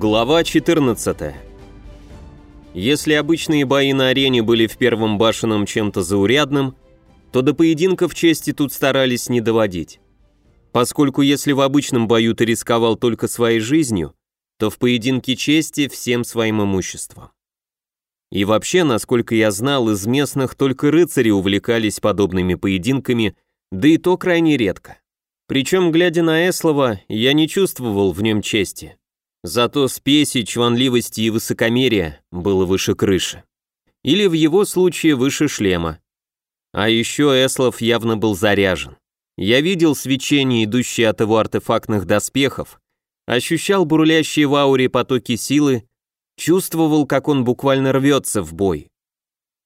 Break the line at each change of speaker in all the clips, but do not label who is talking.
Глава 14. Если обычные бои на арене были в первом башенном чем-то заурядным, то до поединка в чести тут старались не доводить. Поскольку если в обычном бою ты рисковал только своей жизнью, то в поединке чести всем своим имуществом. И вообще, насколько я знал, из местных только рыцари увлекались подобными поединками, да и то крайне редко. Причем, глядя на Эслова, я не чувствовал в нем чести. Зато спеси, чванливости и высокомерия было выше крыши. Или в его случае выше шлема. А еще Эслов явно был заряжен. Я видел свечение, идущее от его артефактных доспехов, ощущал бурлящие в ауре потоки силы, чувствовал, как он буквально рвется в бой.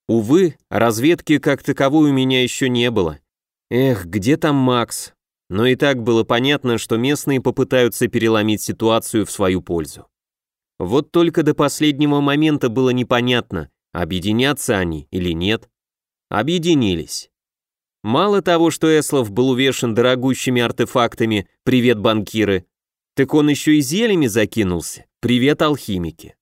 Увы, разведки как таковой у меня еще не было. Эх, где там Макс? Но и так было понятно, что местные попытаются переломить ситуацию в свою пользу. Вот только до последнего момента было непонятно, объединятся они или нет. Объединились. Мало того, что Эслов был увешан дорогущими артефактами «Привет, банкиры», так он еще и зельями закинулся «Привет, алхимики».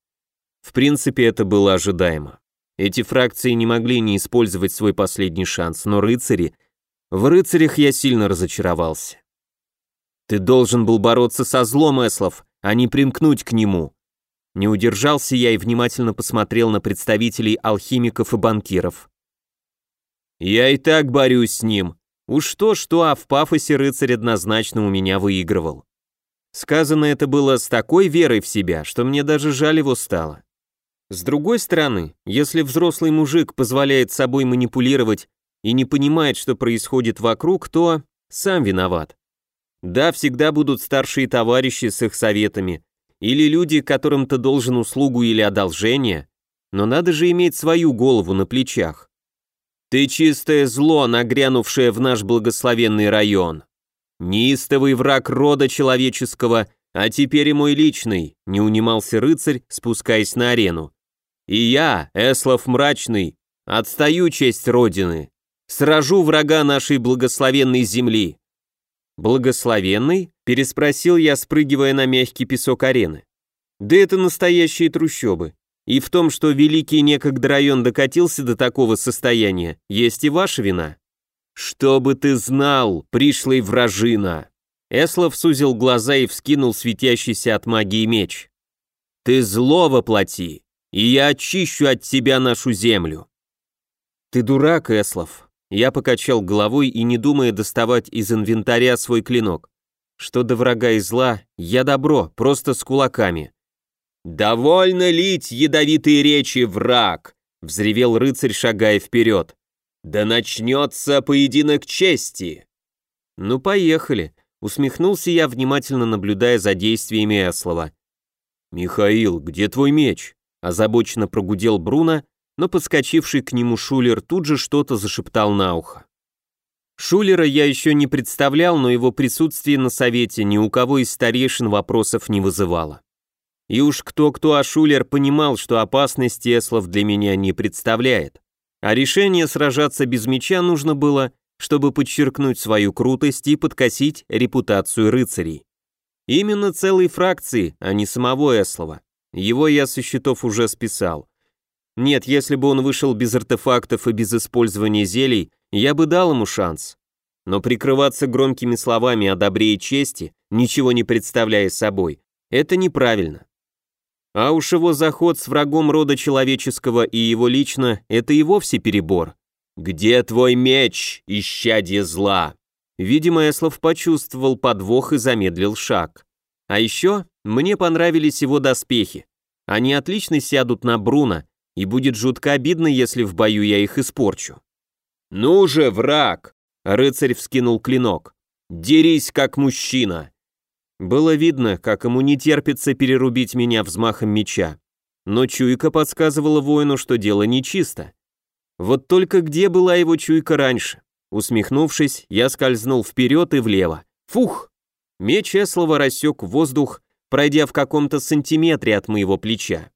В принципе, это было ожидаемо. Эти фракции не могли не использовать свой последний шанс, но рыцари – в рыцарях я сильно разочаровался. Ты должен был бороться со злом, Эслов, а не примкнуть к нему. Не удержался я и внимательно посмотрел на представителей алхимиков и банкиров. Я и так борюсь с ним. Уж то-что, а в пафосе рыцарь однозначно у меня выигрывал. Сказано это было с такой верой в себя, что мне даже жаль его стало. С другой стороны, если взрослый мужик позволяет собой манипулировать и не понимает, что происходит вокруг, то сам виноват. Да, всегда будут старшие товарищи с их советами, или люди, которым ты должен услугу или одолжение, но надо же иметь свою голову на плечах. Ты чистое зло, нагрянувшее в наш благословенный район. Неистовый враг рода человеческого, а теперь и мой личный, не унимался рыцарь, спускаясь на арену. И я, Эслов Мрачный, отстаю честь Родины. Сражу врага нашей благословенной земли». «Благословенный?» – переспросил я, спрыгивая на мягкий песок арены. «Да это настоящие трущобы. И в том, что великий некогда район докатился до такого состояния, есть и ваша вина». «Чтобы ты знал, пришлый вражина!» Эслов сузил глаза и вскинул светящийся от магии меч. «Ты зло воплоти, и я очищу от тебя нашу землю». «Ты дурак, Эслов», я покачал головой и, не думая доставать из инвентаря свой клинок. Что до врага и зла, я добро, просто с кулаками. «Довольно лить ядовитые речи, враг!» — взревел рыцарь, шагая вперед. «Да начнется поединок чести!» «Ну, поехали!» — усмехнулся я, внимательно наблюдая за действиями Эслова. «Михаил, где твой меч?» — озабоченно прогудел Бруно, но подскочивший к нему Шулер тут же что-то зашептал на ухо. Шулера я еще не представлял, но его присутствие на совете ни у кого из старейшин вопросов не вызывало. И уж кто-кто, а Шулер понимал, что опасности Эслов для меня не представляет. А решение сражаться без меча нужно было, чтобы подчеркнуть свою крутость и подкосить репутацию рыцарей. Именно целой фракции, а не самого Эслова. Его я со счетов уже списал. Нет, если бы он вышел без артефактов и без использования зелий, я бы дал ему шанс. Но прикрываться громкими словами о добре и чести, ничего не представляя собой, это неправильно. А уж его заход с врагом рода человеческого и его лично, это и вовсе перебор. «Где твой меч, исчадье зла?» Видимо, Эслов почувствовал подвох и замедлил шаг. А еще мне понравились его доспехи. Они отлично сядут на Бруно, и будет жутко обидно, если в бою я их испорчу. «Ну же, враг!» — рыцарь вскинул клинок. «Дерись, как мужчина!» Было видно, как ему не терпится перерубить меня взмахом меча. Но чуйка подсказывала воину, что дело нечисто. Вот только где была его чуйка раньше? Усмехнувшись, я скользнул вперед и влево. Фух! Меч Эслова рассек воздух, пройдя в каком-то сантиметре от моего плеча.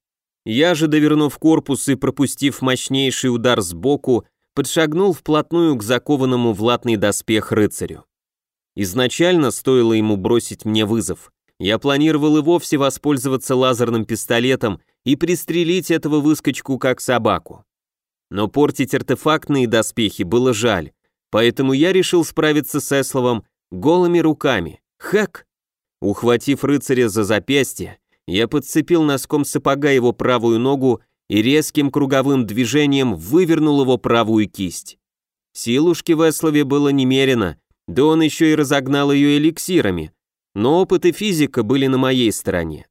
Я же, довернув корпус и пропустив мощнейший удар сбоку, подшагнул вплотную к закованному в латный доспех рыцарю. Изначально стоило ему бросить мне вызов, я планировал и вовсе воспользоваться лазерным пистолетом и пристрелить этого выскочку как собаку. Но портить артефактные доспехи было жаль, поэтому я решил справиться с Эсловом голыми руками. Хэк! Ухватив рыцаря за запястье, я подцепил носком сапога его правую ногу и резким круговым движением вывернул его правую кисть. Силушки в Эслове было немерено, да он еще и разогнал ее эликсирами, но опыт и физика были на моей стороне.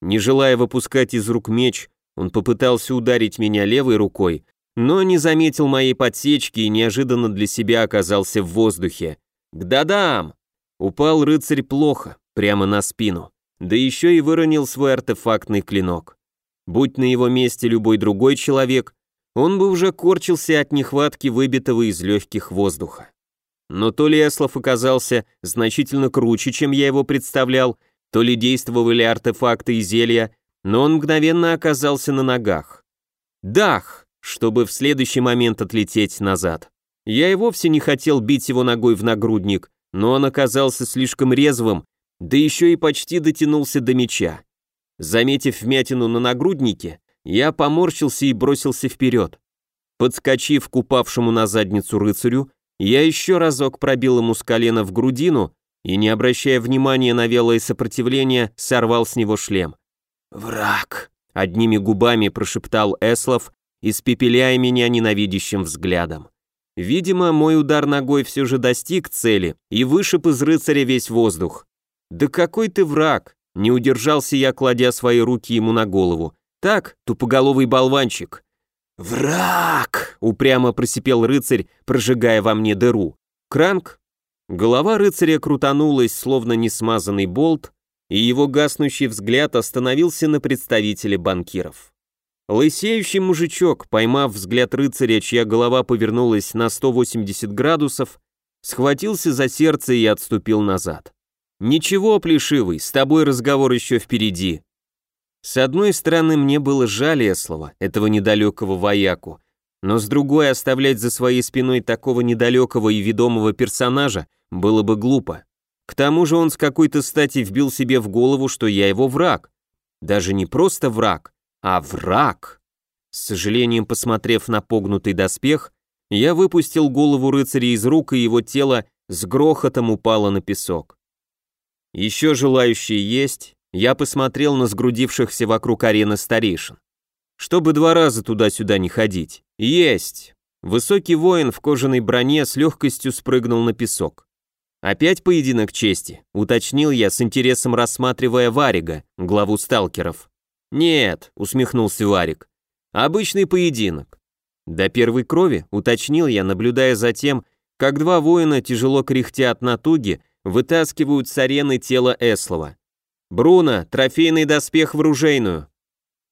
Не желая выпускать из рук меч, он попытался ударить меня левой рукой, но не заметил моей подсечки и неожиданно для себя оказался в воздухе. «Гдадам!» Упал рыцарь плохо, прямо на спину, да еще и выронил свой артефактный клинок. Будь на его месте любой другой человек, он бы уже корчился от нехватки выбитого из легких воздуха. Но то ли Эслов оказался значительно круче, чем я его представлял, то ли действовали артефакты и зелья, но он мгновенно оказался на ногах. Дах! Чтобы в следующий момент отлететь назад. Я и вовсе не хотел бить его ногой в нагрудник, но он оказался слишком резвым, да еще и почти дотянулся до меча. Заметив вмятину на нагруднике, я поморщился и бросился вперед. Подскочив к упавшему на задницу рыцарю, я еще разок пробил ему с колена в грудину и, не обращая внимания на велое сопротивление, сорвал с него шлем. «Враг!» — одними губами прошептал Эслов, испепеляя меня ненавидящим взглядом. Видимо, мой удар ногой все же достиг цели и вышиб из рыцаря весь воздух. «Да какой ты враг!» — не удержался я, кладя свои руки ему на голову. Так, тупоголовый болванчик. «Враг!» — упрямо просипел рыцарь, прожигая во мне дыру. Кранк. Голова рыцаря крутанулась, словно несмазанный болт, и его гаснущий взгляд остановился на представителе банкиров. Лысеющий мужичок, поймав взгляд рыцаря, чья голова повернулась на 180 градусов, схватился за сердце и отступил назад. «Ничего, плешивый, с тобой разговор еще впереди. С одной стороны, мне было жаль Эслова, этого недалекого вояку, но с другой, оставлять за своей спиной такого недалекого и ведомого персонажа было бы глупо. К тому же он с какой-то стати вбил себе в голову, что я его враг. Даже не просто враг, а враг. С сожалением посмотрев на погнутый доспех, я выпустил голову рыцаря из рук, и его тело с грохотом упало на песок. Еще желающие есть, я посмотрел на сгрудившихся вокруг арены старейшин. Чтобы два раза туда-сюда не ходить. Есть! Высокий воин в кожаной броне с легкостью спрыгнул на песок. Опять поединок чести, уточнил я с интересом рассматривая Варига, главу сталкеров. Нет, усмехнулся Варик. Обычный поединок. До первой крови, уточнил я, наблюдая за тем, как два воина, тяжело кряхтя от натуги, вытаскивают с арены тело Эслова. «Бруно, трофейный доспех в ружейную».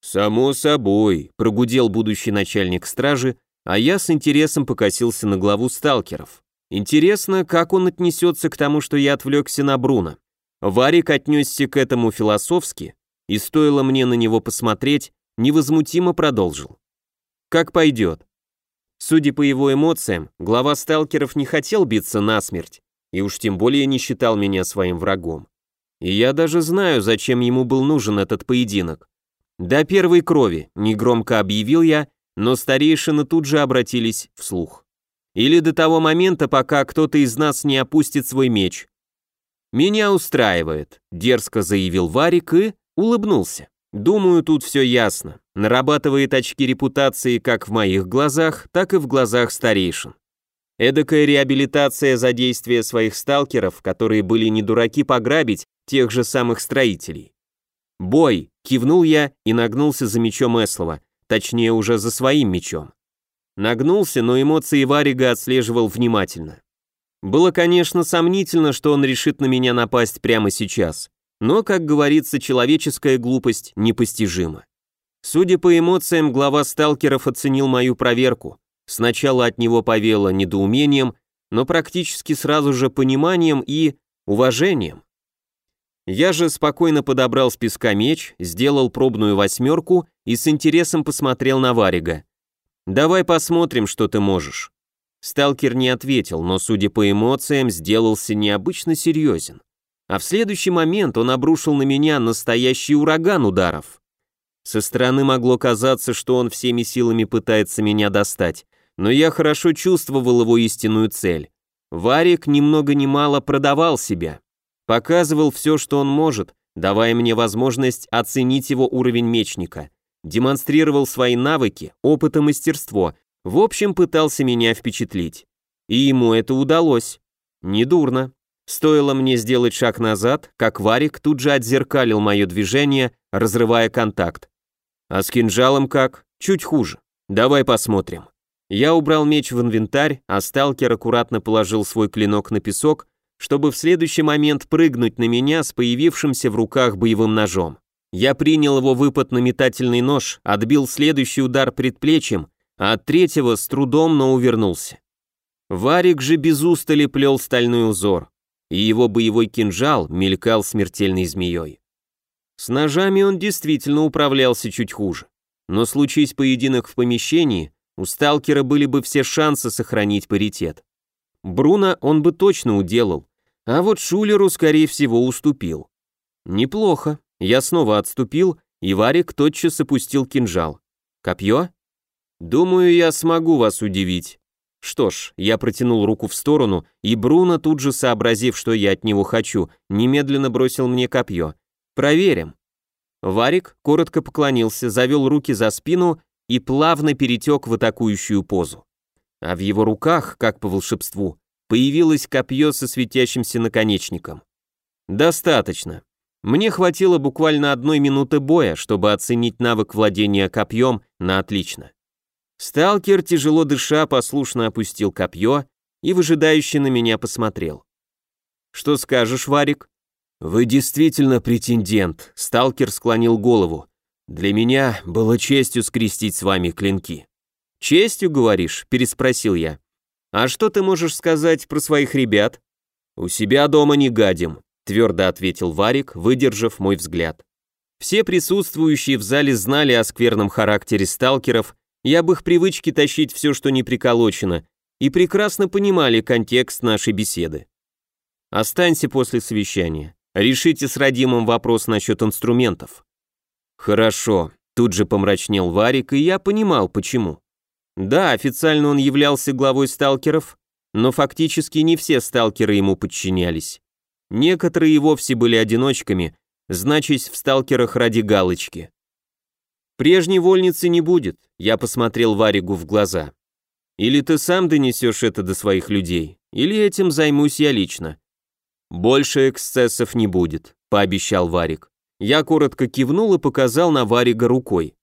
«Само собой», — прогудел будущий начальник стражи, а я с интересом покосился на главу сталкеров. Интересно, как он отнесется к тому, что я отвлекся на Бруно. Варик отнесся к этому философски, и стоило мне на него посмотреть, невозмутимо продолжил. «Как пойдет». Судя по его эмоциям, глава сталкеров не хотел биться насмерть, и уж тем более не считал меня своим врагом. И я даже знаю, зачем ему был нужен этот поединок. До первой крови, негромко объявил я, но старейшины тут же обратились вслух. Или до того момента, пока кто-то из нас не опустит свой меч. «Меня устраивает», — дерзко заявил Варик и улыбнулся. «Думаю, тут все ясно. Нарабатывает очки репутации как в моих глазах, так и в глазах старейшин. Эдакая реабилитация за действия своих сталкеров, которые были не дураки пограбить тех же самых строителей. «Бой!» — кивнул я и нагнулся за мечом Эслова, точнее уже за своим мечом. Нагнулся, но эмоции Варига отслеживал внимательно. Было, конечно, сомнительно, что он решит на меня напасть прямо сейчас, но, как говорится, человеческая глупость непостижима. Судя по эмоциям, глава сталкеров оценил мою проверку. Сначала от него повело недоумением, но практически сразу же пониманием и уважением. Я же спокойно подобрал с песка меч, сделал пробную восьмерку и с интересом посмотрел на Варига. «Давай посмотрим, что ты можешь». Сталкер не ответил, но, судя по эмоциям, сделался необычно серьезен. а в следующий момент он обрушил на меня настоящий ураган ударов. Со стороны могло казаться, что он всеми силами пытается меня достать, но я хорошо чувствовал его истинную цель. Варик ни много ни мало продавал себя, показывал все, что он может, давая мне возможность оценить его уровень мечника, демонстрировал свои навыки, опыт и мастерство, в общем, пытался меня впечатлить. И ему это удалось. Недурно. Стоило мне сделать шаг назад, как Варик тут же отзеркалил мое движение, разрывая контакт. А с кинжалом как? Чуть хуже. Давай посмотрим. Я убрал меч в инвентарь, а сталкер аккуратно положил свой клинок на песок, чтобы в следующий момент прыгнуть на меня с появившимся в руках боевым ножом. Я принял его выпад на метательный нож, отбил следующий удар предплечьем, а от третьего с трудом, но увернулся. Варик же без устали плел стальной узор и его боевой кинжал мелькал смертельной змеей. С ножами он действительно управлялся чуть хуже, но случись поединок в помещении, у сталкера были бы все шансы сохранить паритет. Бруно он бы точно уделал, а вот Шулеру, скорее всего, уступил. Неплохо, я снова отступил, и Варик тотчас опустил кинжал. Копье? Думаю, я смогу вас удивить. Что ж, я протянул руку в сторону, и Бруно, тут же сообразив, что я от него хочу, немедленно бросил мне копье. Проверим. Варик коротко поклонился, завел руки за спину и плавно перетек в атакующую позу. А в его руках, как по волшебству, появилось копье со светящимся наконечником. Достаточно. Мне хватило буквально одной минуты боя, чтобы оценить навык владения копьем на отлично. Сталкер, тяжело дыша, послушно опустил копье и выжидающе на меня посмотрел. «Что скажешь, Варик?» «Вы действительно претендент», — сталкер склонил голову. «Для меня было честью скрестить с вами клинки». «Честью, говоришь?» — переспросил я. «А что ты можешь сказать про своих ребят?» «У себя дома не гадим», — твердо ответил Варик, выдержав мой взгляд. Все присутствующие в зале знали о скверном характере сталкеров я об их привычке тащить все, что не приколочено, и прекрасно понимали контекст нашей беседы. Останься после совещания. Решите с Радимом вопрос насчет инструментов. Хорошо, тут же помрачнел Варик, и я понимал, почему. Да, официально он являлся главой сталкеров, но фактически не все сталкеры ему подчинялись. Некоторые и вовсе были одиночками, значась в сталкерах ради галочки. Прежней вольницы не будет, я посмотрел Варигу в глаза. Или ты сам донесешь это до своих людей, или этим займусь я лично. Больше эксцессов не будет, пообещал Варик. Я коротко кивнул и показал на Варига рукой.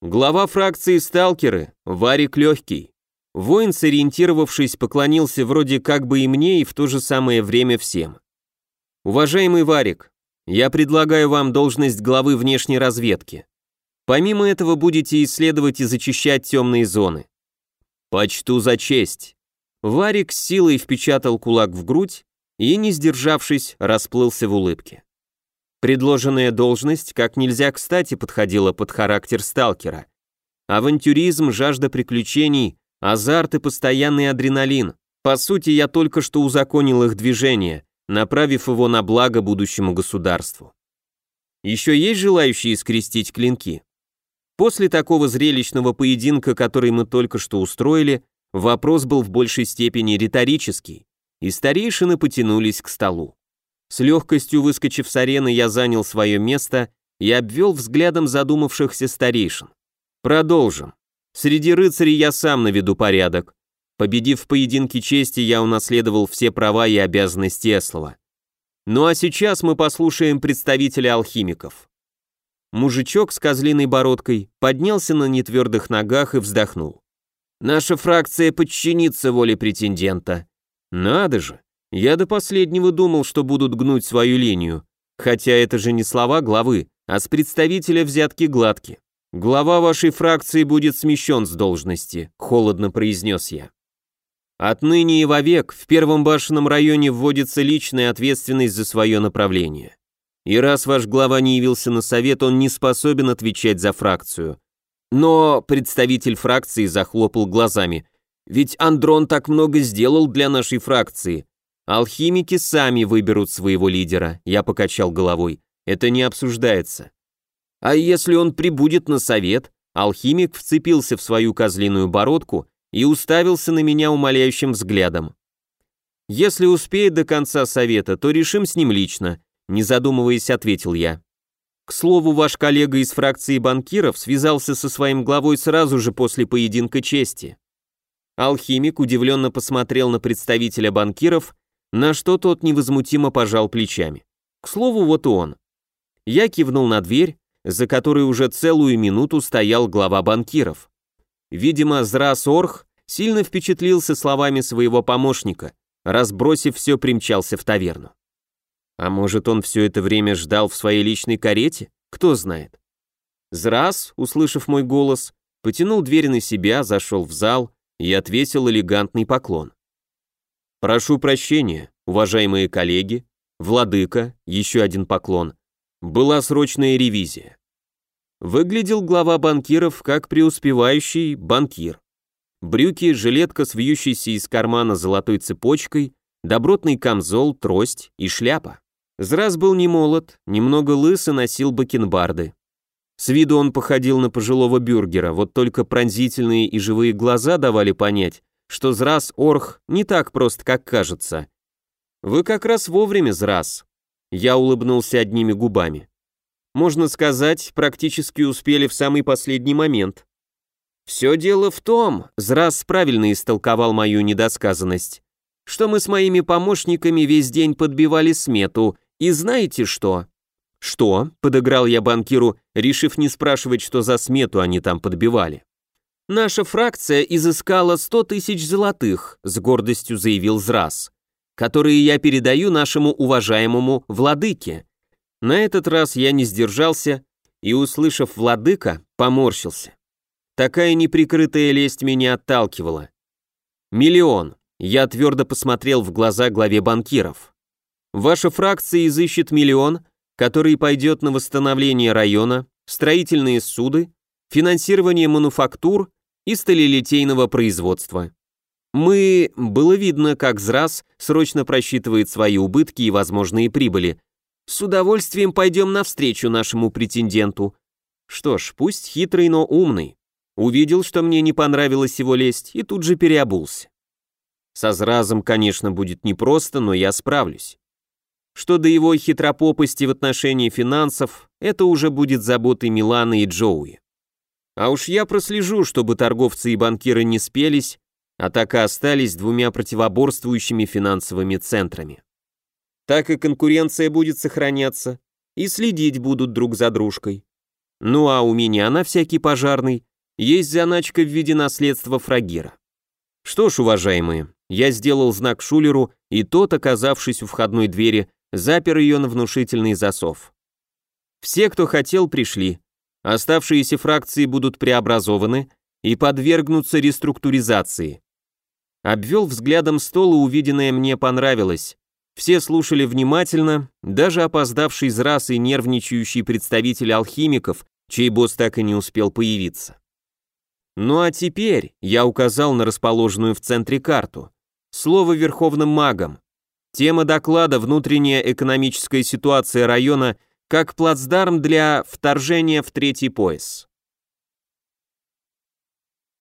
Глава фракции «Сталкеры», Варик Легкий. Воин, сориентировавшись, поклонился вроде как бы и мне, и в то же самое время всем. «Уважаемый Варик, я предлагаю вам должность главы внешней разведки. Помимо этого будете исследовать и зачищать темные зоны. Почту за честь. Варик с силой впечатал кулак в грудь и, не сдержавшись, расплылся в улыбке. Предложенная должность как нельзя кстати подходила под характер сталкера. Авантюризм, жажда приключений, азарт и постоянный адреналин. По сути, я только что узаконил их движение, направив его на благо будущему государству. Еще есть желающие скрестить клинки? После такого зрелищного поединка, который мы только что устроили, вопрос был в большей степени риторический, и старейшины потянулись к столу. С легкостью выскочив с арены, я занял свое место и обвел взглядом задумавшихся старейшин. Продолжим. Среди рыцарей я сам наведу порядок. Победив в поединке чести, я унаследовал все права и обязанности Эслова. Ну а сейчас мы послушаем представителя алхимиков. Мужичок с козлиной бородкой поднялся на нетвердых ногах и вздохнул. «Наша фракция подчинится воле претендента». «Надо же! Я до последнего думал, что будут гнуть свою линию. Хотя это же не слова главы, а с представителя взятки гладки. Глава вашей фракции будет смещен с должности», — холодно произнес я. Отныне и вовек в первом башенном районе вводится личная ответственность за свое направление. И раз ваш глава не явился на совет, он не способен отвечать за фракцию. Но представитель фракции захлопал глазами. Ведь Андрон так много сделал для нашей фракции. Алхимики сами выберут своего лидера, я покачал головой. Это не обсуждается. А если он прибудет на совет? Алхимик вцепился в свою козлиную бородку и уставился на меня умоляющим взглядом. Если успеет до конца совета, то решим с ним лично, не задумываясь, ответил я. К слову, ваш коллега из фракции банкиров связался со своим главой сразу же после поединка чести. Алхимик удивленно посмотрел на представителя банкиров, на что тот невозмутимо пожал плечами. К слову, вот и он. Я кивнул на дверь, за которой уже целую минуту стоял глава банкиров. Видимо, Зрас Орх сильно впечатлился словами своего помощника, разбросив все, примчался в таверну. А может, он все это время ждал в своей личной карете? Кто знает. Зрас, услышав мой голос, потянул дверь на себя, зашел в зал и отвесил элегантный поклон. «Прошу прощения, уважаемые коллеги, владыка, еще один поклон. Была срочная ревизия». Выглядел глава банкиров как преуспевающий банкир. Брюки, жилетка с вьющейся из кармана золотой цепочкой, добротный камзол, трость и шляпа. Зраз был не молод, немного лыс и носил бакенбарды. С виду он походил на пожилого бюргера, вот только пронзительные и живые глаза давали понять, что Зраз Орх не так прост, как кажется. «Вы как раз вовремя, Зраз». Я улыбнулся одними губами. Можно сказать, практически успели в самый последний момент. «Все дело в том», — Зраз правильно истолковал мою недосказанность, что мы с моими помощниками весь день подбивали смету, и знаете что?» «Что?» — подыграл я банкиру, решив не спрашивать, что за смету они там подбивали. «Наша фракция изыскала сто тысяч золотых», — с гордостью заявил Зрас, «которые я передаю нашему уважаемому владыке». На этот раз я не сдержался и, услышав «владыка», поморщился. Такая неприкрытая лесть меня отталкивала. «Миллион», — я твердо посмотрел в глаза главе банкиров. Ваша фракция изыщет миллион, который пойдет на восстановление района, строительные суды, финансирование мануфактур и сталелитейного производства. Мы... Было видно, как ЗРАС срочно просчитывает свои убытки и возможные прибыли. С удовольствием пойдем навстречу нашему претенденту. Что ж, пусть хитрый, но умный. Увидел, что мне не понравилось его лесть, и тут же переобулся. Со ЗРАЗом, конечно, будет непросто, но я справлюсь. Что до его хитропопости в отношении финансов, это уже будет заботой Милана и Джоуи. А уж я прослежу, чтобы торговцы и банкиры не спелись, а так и остались двумя противоборствующими финансовыми центрами. Так и конкуренция будет сохраняться, и следить будут друг за дружкой. Ну а у меня на всякий пожарный есть заначка в виде наследства Фрагира. Что ж, уважаемые, я сделал знак Шулеру, и тот, оказавшись у входной двери, запер ее на внушительный засов. Все, кто хотел, пришли. Оставшиеся фракции будут преобразованы и подвергнутся реструктуризации. Обвел взглядом стол, и увиденное мне понравилось. Все слушали внимательно, даже опоздавший из расы нервничающий представитель алхимиков, чей босс так и не успел появиться. Ну а теперь я указал на расположенную в центре карту. Слово верховным магам. Тема доклада «Внутренняя экономическая ситуация района как плацдарм для вторжения в третий пояс».